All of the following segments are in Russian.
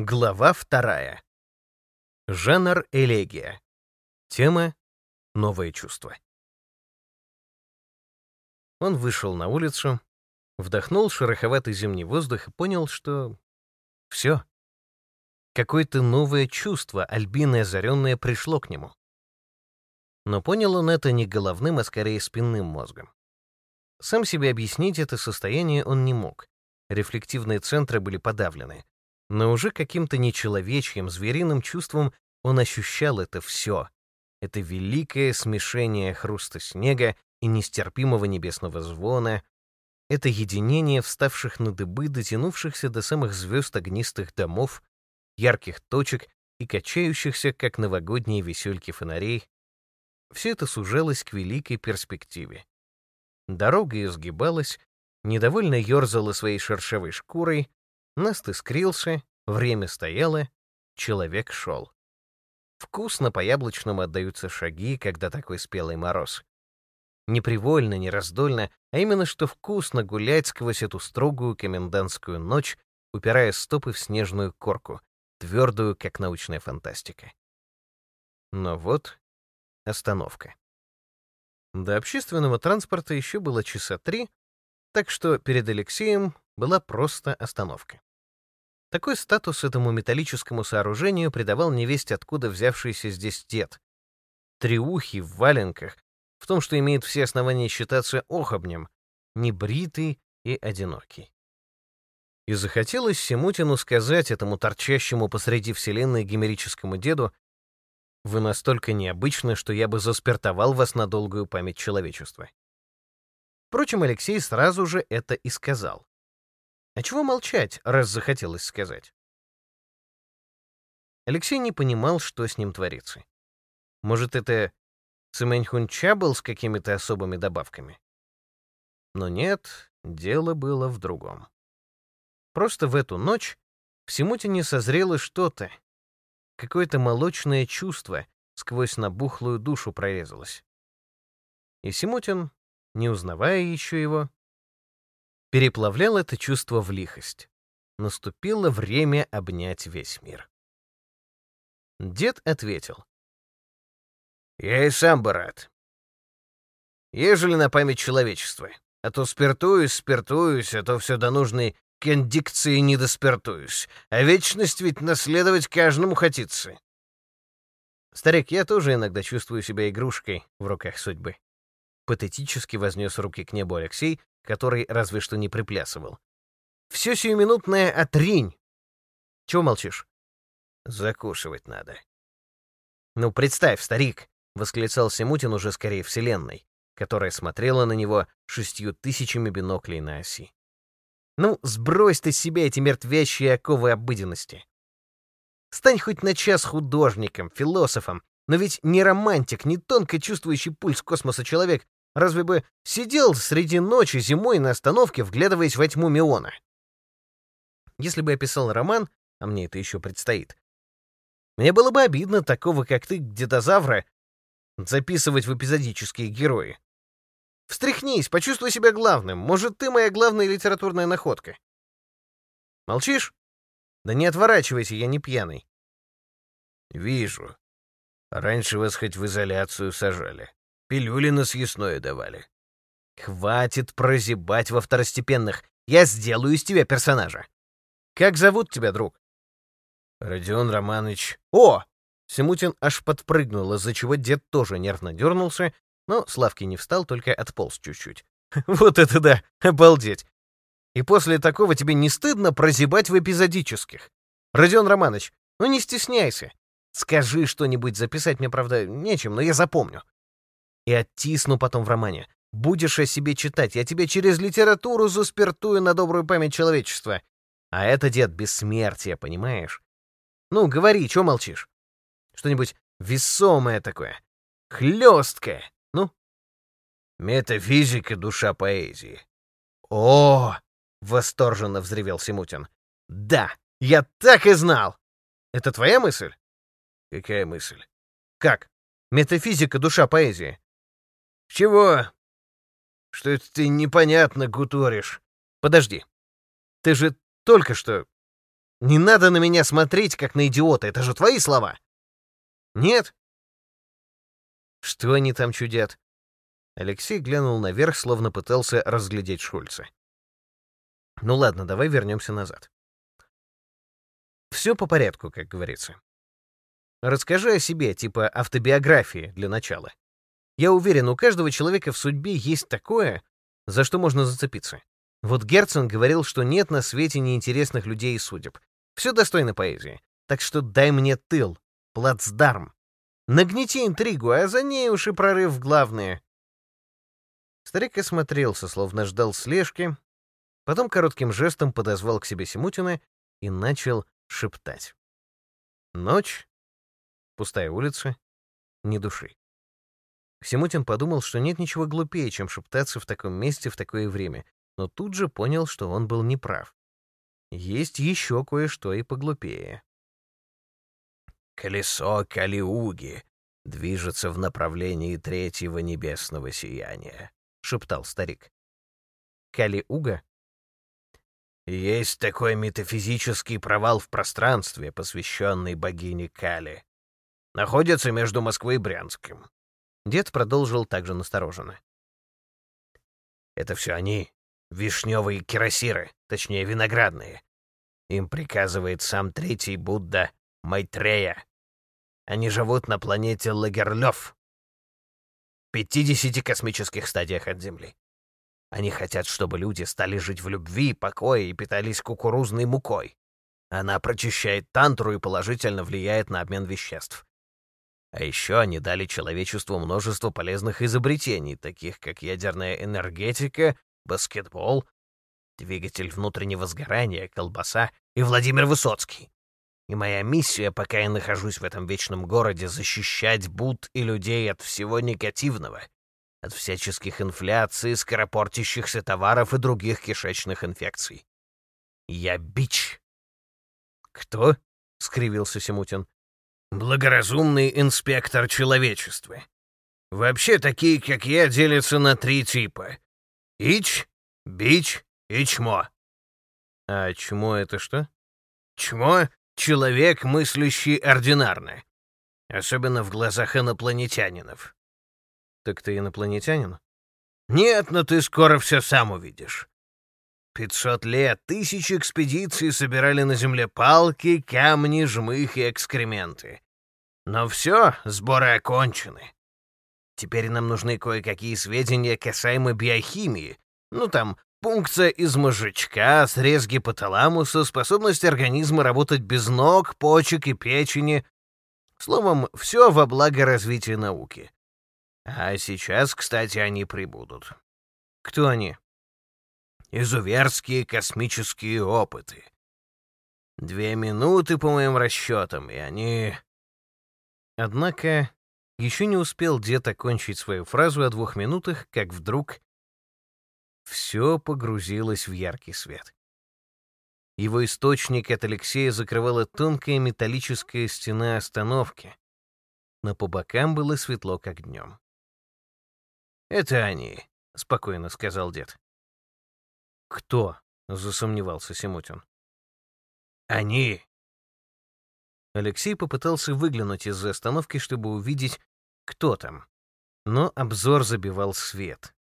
Глава вторая. Жанр элегия. Тема «Новое чувство». Он вышел на улицу, вдохнул шероховатый зимний воздух и понял, что все. Какое-то новое чувство, альбиное озаренное, пришло к нему. Но понял он это не головным, а скорее спинным мозгом. Сам себе объяснить это состояние он не мог. Рефлективные центры были подавлены, но уже каким-то нечеловечьим, звериным чувством он ощущал это все. Это великое смешение хруста снега и нестерпимого небесного звона, это единение вставших на дыбы, дотянувшихся до самых звезд огнистых домов, ярких точек и качающихся, как новогодние весельки фонарей, все это сужалось к великой перспективе. Дорога изгибалась, недовольно ерзала своей шершавой шкурой, Наст искрился, время стояло, человек шел. Вкусно по яблочному отдаются шаги, когда такой спелый мороз. Не привольно, не раздольно, а именно что вкусно гулять сквозь эту строгую комендантскую ночь, упирая стопы в снежную корку, твердую, как научная фантастика. Но вот остановка. До общественного транспорта еще было часа три, так что перед Алексеем была просто остановка. Такой статус этому металлическому сооружению придавал невесть откуда взявшийся здесь дед. Триухий в валенках, в том, что имеет все основания считаться охобнем, небритый и одинокий. И захотелось Симутину сказать этому торчащему посреди вселенной гимерическому деду, «Вы настолько необычны, что я бы заспиртовал вас на долгую память человечества». Впрочем, Алексей сразу же это и сказал. А чего молчать, раз захотелось сказать? Алексей не понимал, что с ним творится. Может, это Цимэньхунча был с какими-то особыми добавками? Но нет, дело было в другом. Просто в эту ночь в Симутине созрело что-то, какое-то молочное чувство сквозь набухлую душу прорезалось. И Симутин, не узнавая еще его, переплавлял это чувство в лихость. Наступило время обнять весь мир. Дед ответил. «Я и сам бы рад. Ежели на память человечества. А то спиртуюсь, спиртуюсь, а то все до нужной кондикции не доспиртуюсь. А вечность ведь наследовать каждому хотится». Старик, я тоже иногда чувствую себя игрушкой в руках судьбы. Патетически вознес руки к небу Алексей, который разве что не приплясывал. «Все сиюминутное отринь!» «Чего молчишь?» «Закушивать надо». «Ну, представь, старик!» — восклицал Семутин уже скорее вселенной, которая смотрела на него шестью тысячами биноклей на оси. «Ну, сбрось ты с себя эти мертвящие оковы обыденности. Стань хоть на час художником, философом, но ведь не романтик, не тонко чувствующий пульс космоса человек, Разве бы сидел среди ночи зимой на остановке, вглядываясь во тьму Миона? Если бы я писал роман, а мне это еще предстоит, мне было бы обидно такого, как ты, дедозавра, записывать в эпизодические герои. Встряхнись, почувствуй себя главным. Может, ты моя главная литературная находка. Молчишь? Да не отворачивайся, я не пьяный. Вижу. Раньше вас хоть в изоляцию сажали. Пилюли на съестное давали. Хватит прозябать во второстепенных. Я сделаю из тебя персонажа. Как зовут тебя, друг? Родион Романович. О! Семутин аж подпрыгнул, из-за чего дед тоже нервно дернулся, но Славки не встал, только отполз чуть-чуть. Вот это да! Обалдеть! И после такого тебе не стыдно прозябать в эпизодических? Родион Романович, ну не стесняйся. Скажи что-нибудь, записать мне, правда, нечем, но я запомню и оттисну потом в романе. Будешь о себе читать, я тебе через литературу заспиртую на добрую память человечества. А это, дед, бессмертие, понимаешь? Ну, говори, чё молчишь? Что-нибудь весомое такое, хлёсткое, ну? Метафизика — душа поэзии. О! — восторженно взревел Симутин. Да, я так и знал! Это твоя мысль? Какая мысль? Как? Метафизика — душа поэзии. «Чего? Что это ты непонятно гуторишь?» «Подожди. Ты же только что...» Не надо на меня смотреть, как на идиота, это же твои слова!» «Нет?» «Что они там чудят?» Алексей глянул наверх, словно пытался разглядеть Шульца. «Ну ладно, давай вернемся назад. Все по порядку, как говорится. Расскажи о себе, типа автобиографии для начала. Я уверен, у каждого человека в судьбе есть такое, за что можно зацепиться. Вот Герцен говорил, что нет на свете неинтересных людей и судеб. Все достойно поэзии. Так что дай мне тыл, плацдарм. Нагнети интригу, а за ней уж и прорыв в главное. Старик осмотрелся, словно ждал слежки, потом коротким жестом подозвал к себе Симутина и начал шептать. Ночь, пустая улица, ни души. Симутин подумал, что нет ничего глупее, чем шептаться в таком месте в такое время, но тут же понял, что он был неправ. Есть еще кое-что и поглупее. «Колесо Калиуги движется в направлении третьего небесного сияния», — шептал старик. «Калиуга?» «Есть такой метафизический провал в пространстве, посвященный богине Кали. Находится между Москвой и Брянском. Дед продолжил также настороженно. «Это все они, вишневые кирасиры, точнее, виноградные. Им приказывает сам третий Будда Майтрея. Они живут на планете Лагерлёв, в 50 космических стадиях от Земли. Они хотят, чтобы люди стали жить в любви, покое и питались кукурузной мукой. Она прочищает тантру и положительно влияет на обмен веществ. А еще они дали человечеству множество полезных изобретений, таких как ядерная энергетика, баскетбол, двигатель внутреннего сгорания, колбаса и Владимир Высоцкий. И моя миссия, пока я нахожусь в этом вечном городе, защищать Буд и людей от всего негативного, от всяческих инфляций, скоропортящихся товаров и других кишечных инфекций. Я бич. «Кто?» — скривился Симутин благоразумный инспектор человечества. Вообще такие, как я, делятся на три типа. Ич, бич и чмо. А чмо — это что? Чмо — человек, мыслящий ординарно. Особенно в глазах инопланетянинов. Так ты инопланетянин? Нет, но ты скоро все сам увидишь. Пятьсот лет тысячи экспедиций собирали на Земле палки, камни, жмых и экскременты. Но все, сборы окончены. Теперь нам нужны кое-какие сведения касаемо биохимии. Ну там, пункция из мозжечка, срез гипоталамуса, способность организма работать без ног, почек и печени. Словом, все во благо развития науки. А сейчас, кстати, они прибудут. Кто они? Изуверские космические опыты. Две минуты, по моим расчетам, и они... Однако еще не успел дед окончить свою фразу о двух минутах, как вдруг все погрузилось в яркий свет. Его источник от Алексея закрывала тонкая металлическая стена остановки, но по бокам было светло, как днем. «Это они», — спокойно сказал дед. «Кто?» — засомневался Симутин. «Они!» Алексей попытался выглянуть из-за остановки, чтобы увидеть, кто там. Но обзор забивал свет.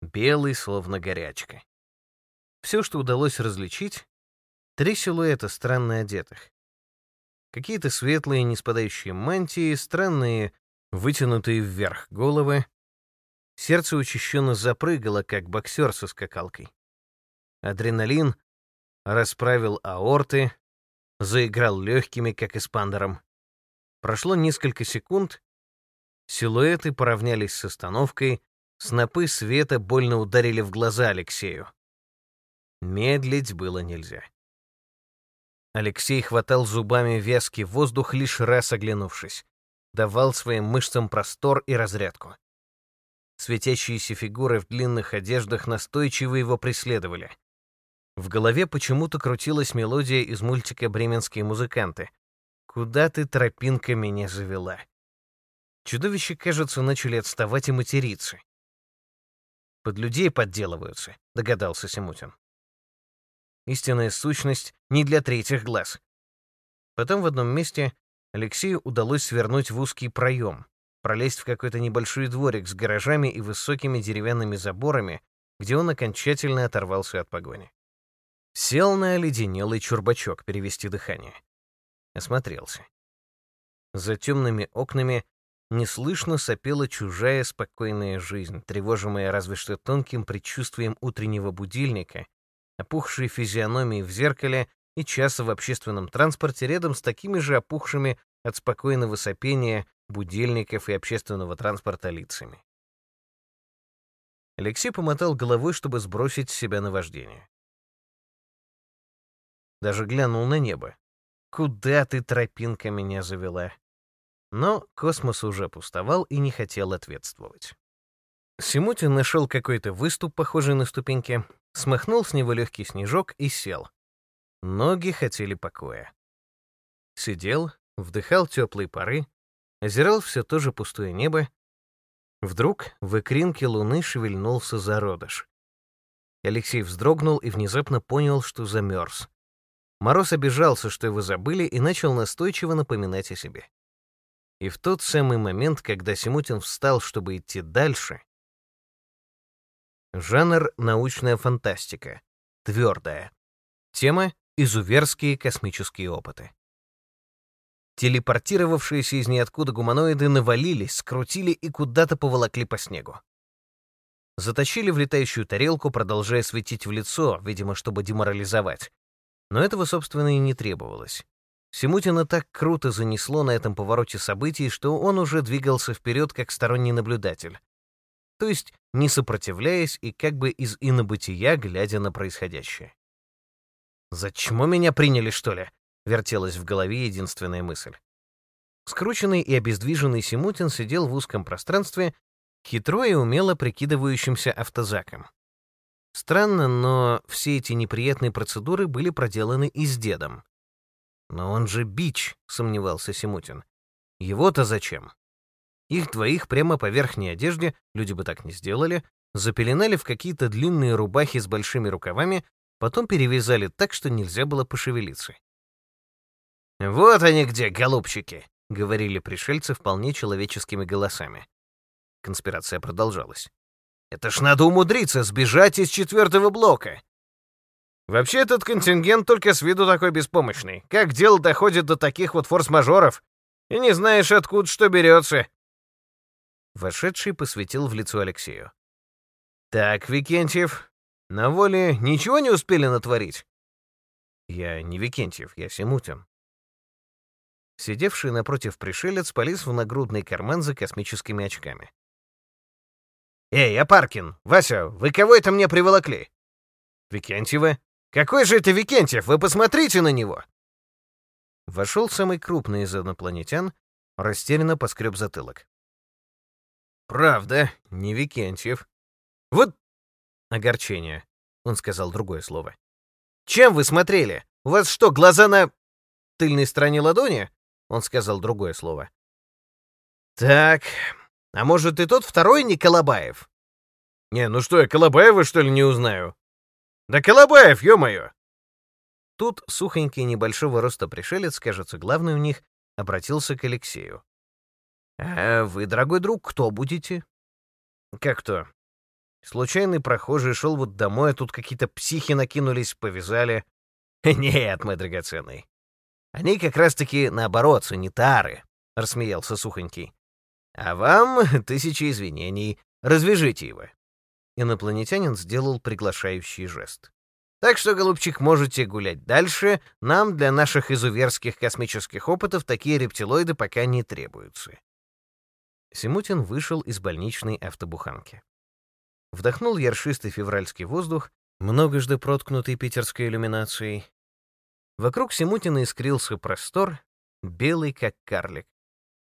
Белый, словно горячка. Все, что удалось различить — три силуэта странно одетых. Какие-то светлые, не спадающие мантии, странные, вытянутые вверх головы. Сердце учащенно запрыгало, как боксер со скакалкой. Адреналин расправил аорты, заиграл легкими, как эспандером. Прошло несколько секунд, силуэты поравнялись с остановкой, снопы света больно ударили в глаза Алексею. Медлить было нельзя. Алексей хватал зубами вязкий воздух, лишь раз оглянувшись. Давал своим мышцам простор и разрядку. Светящиеся фигуры в длинных одеждах настойчиво его преследовали. В голове почему-то крутилась мелодия из мультика «Бременские музыканты». «Куда ты, тропинка, меня завела?» Чудовища, кажется, начали отставать и материться. «Под людей подделываются», — догадался Симутин. Истинная сущность не для третьих глаз. Потом в одном месте Алексею удалось свернуть в узкий проем, пролезть в какой-то небольшой дворик с гаражами и высокими деревянными заборами, где он окончательно оторвался от погони. Сел на оледенелый чурбачок перевести дыхание. Осмотрелся. За темными окнами неслышно сопела чужая спокойная жизнь, тревожимая разве что тонким предчувствием утреннего будильника, опухшей физиономией в зеркале и часа в общественном транспорте рядом с такими же опухшими от спокойного сопения будильников и общественного транспорта лицами. Алексей помотал головой, чтобы сбросить с себя наваждение. Даже глянул на небо. «Куда ты, тропинка, меня завела?» Но космос уже пустовал и не хотел ответствовать. Симутин нашел какой-то выступ, похожий на ступеньки, смахнул с него легкий снежок и сел. Ноги хотели покоя. Сидел, вдыхал теплые пары, озирал все то же пустое небо. Вдруг в икринке луны шевельнулся зародыш. Алексей вздрогнул и внезапно понял, что замерз. Мороз обижался, что его забыли, и начал настойчиво напоминать о себе. И в тот самый момент, когда Симутин встал, чтобы идти дальше, жанр научная фантастика, твердая. Тема — изуверские космические опыты. Телепортировавшиеся из ниоткуда гуманоиды навалились, скрутили и куда-то поволокли по снегу. Затащили в летающую тарелку, продолжая светить в лицо, видимо, чтобы деморализовать. Но этого, собственно, и не требовалось. Симутина так круто занесло на этом повороте событий, что он уже двигался вперед как сторонний наблюдатель. То есть не сопротивляясь и как бы из инобытия, глядя на происходящее. «Зачем меня приняли, что ли?» — вертелась в голове единственная мысль. Скрученный и обездвиженный Симутин сидел в узком пространстве, хитро и умело прикидывающимся автозаком. Странно, но все эти неприятные процедуры были проделаны и с дедом. «Но он же бич», — сомневался Симутин. «Его-то зачем?» Их двоих прямо по верхней одежде, люди бы так не сделали, запеленали в какие-то длинные рубахи с большими рукавами, потом перевязали так, что нельзя было пошевелиться. «Вот они где, голубчики!» — говорили пришельцы вполне человеческими голосами. Конспирация продолжалась. «Это ж надо умудриться сбежать из четвертого блока!» Вообще этот контингент только с виду такой беспомощный. Как дело доходит до таких вот форс-мажоров, и не знаешь, откуда что берется. Вошедший посветил в лицо Алексею. «Так, Викентьев, на воле ничего не успели натворить?» «Я не Викентьев, я Симутин». Сидевший напротив пришелец полез в нагрудный карман за космическими очками. «Эй, Апаркин! Вася, вы кого это мне приволокли?» «Викентьева? «Какой же это Викентьев? Вы посмотрите на него!» Вошел самый крупный из инопланетян, растерянно поскреб затылок. «Правда, не Викентьев. Вот огорчение», — он сказал другое слово. «Чем вы смотрели? У вас что, глаза на тыльной стороне ладони?» — он сказал другое слово. «Так, а может, и тот второй не Колобаев?» «Не, ну что, я Колобаева, что ли, не узнаю?» «Да Колобаев, ё-моё!» Тут сухонький небольшого роста пришелец, кажется, главный у них, обратился к Алексею. «А вы, дорогой друг, кто будете?» «Как кто?» Случайный прохожий шел вот домой, а тут какие-то психи накинулись, повязали. «Нет, мой драгоценный. Они как раз-таки наоборот, санитары», — рассмеялся Сухонький. «А вам тысячи извинений. Развяжите его». Инопланетянин сделал приглашающий жест. Так что, голубчик, можете гулять дальше. Нам для наших изуверских космических опытов такие рептилоиды пока не требуются. Симутин вышел из больничной автобуханки. Вдохнул яршистый февральский воздух, многожды проткнутый питерской иллюминацией. Вокруг Симутина искрился простор, белый как карлик.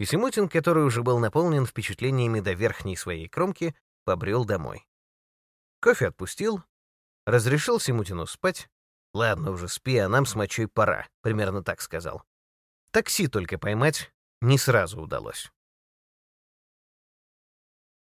И Симутин, который уже был наполнен впечатлениями до верхней своей кромки, побрел домой. Кофе отпустил, разрешил Симутину спать. «Ладно уже, спи, а нам с мочой пора», — примерно так сказал. Такси только поймать не сразу удалось.